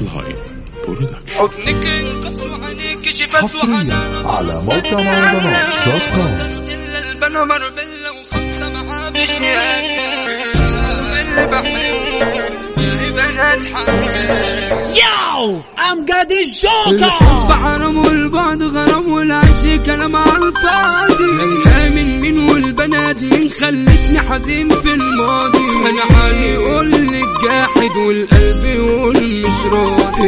لاين برودكشن حضنك انقص وعينيك شفت حصريا على موقع مهرجانات شوت كوم البنا مربلة وخمسة معاه بشياكة اللي بحبه بنات I'm Gaddy الحب Joker. حرام والبعد غرام والعشق كلام على الفاضي من مين والبنات مين خلتني حزين في الماضي. أنا حالي يقول لك جاحد والقلب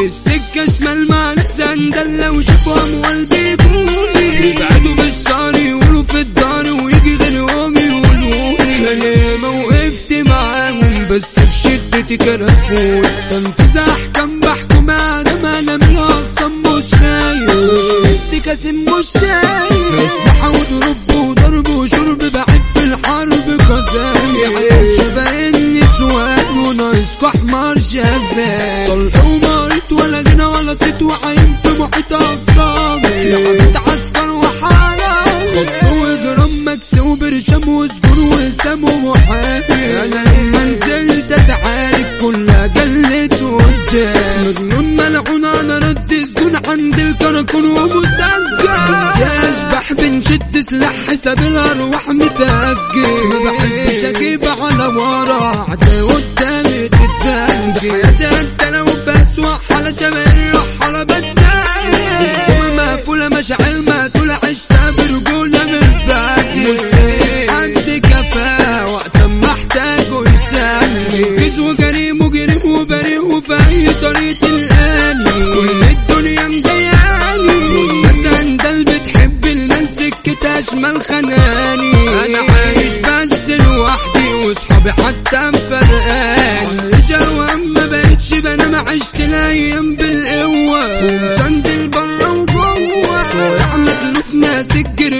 السكة شمال مع السندل لو شافوا اموال بيجوني يبعدوا بالشعر يقولوا في الدار ويجي غيرهم يقولوا أنا ما وقفت معاهم؟ بس في شدتي كرفوني تنفيذ احكام بحكم آدم أنا من أصلا مش خايف. كاسم مش شايف اسلحة وضرب وضرب وشرب بحب الحرب قضايا شبه النسوان وناقصكوا حمار شباب. وعين في محيط اعصابي لعبت عسكر وحالة خط وجرام مكس وبرشام وسجون وسام ومحامي أنا لما نزلت اتعارك كلها جلت قدام مجنون ملعون أنا رد سجون عند الكراكون ومتأجل يا أشبح بنشد سلاح حساب الأرواح متأجل ما بحبش أجيب على ورا عدا قدامي تتأجل حياتي أنت لو بسوح على شمال وبريء وفي أي طريقة الآن. كل الدنيا مضايقاني والناس عندها بتحب المال سكة أشمل خناني أنا عايش بس لوحدي وصحابي حتى مفرقاني الجو ما بقتش بنام عشت الأيام بالقوة ومسندل برا وجوه صايع متلوف ماسك جرنوف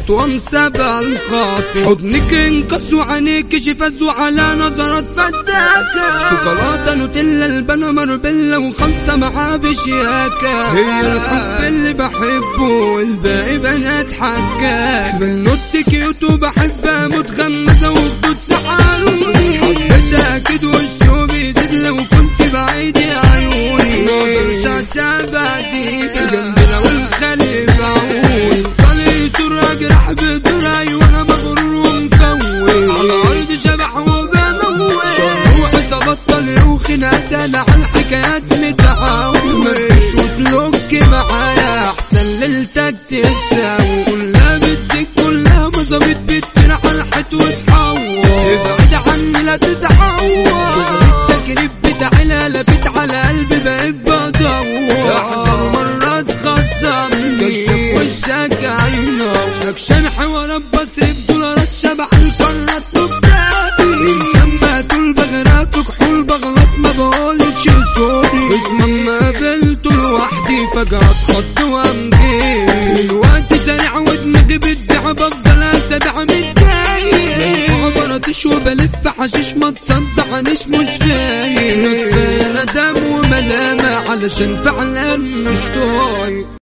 والمطوة مسابع الخاطر حضنك انقص وعينيك شفاز وعلى نظرات فتاكة شوكولاتة نوتيلا البنا مربلة وخمسة معاه بشياكة هي الحب اللي بحبه والباقي بنات حكاك بالنوت كيوت وبحبها متغمسة سحروني حبيتها أكيد وشه ليلتك تساوي. كلها بتزيد كلها بتطير على الحيط وتحور ابعد عني لا تتعور شغل التجريب بتاعي لا لفت على قلبي بقيت بدور. احسن مرة تخصم كشف وشك عينه اكشن حوارات بصرف دولارات فجأة اتخض وامجي الوقت سريع ودماغي بتبيع بفضل اسابيع متضايق. عبرتش وبلف حشيش ما تصدعنيش مش فايق كفاية ندم وملامة علشان فعلا مش طايق.